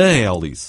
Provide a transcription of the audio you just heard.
hélice.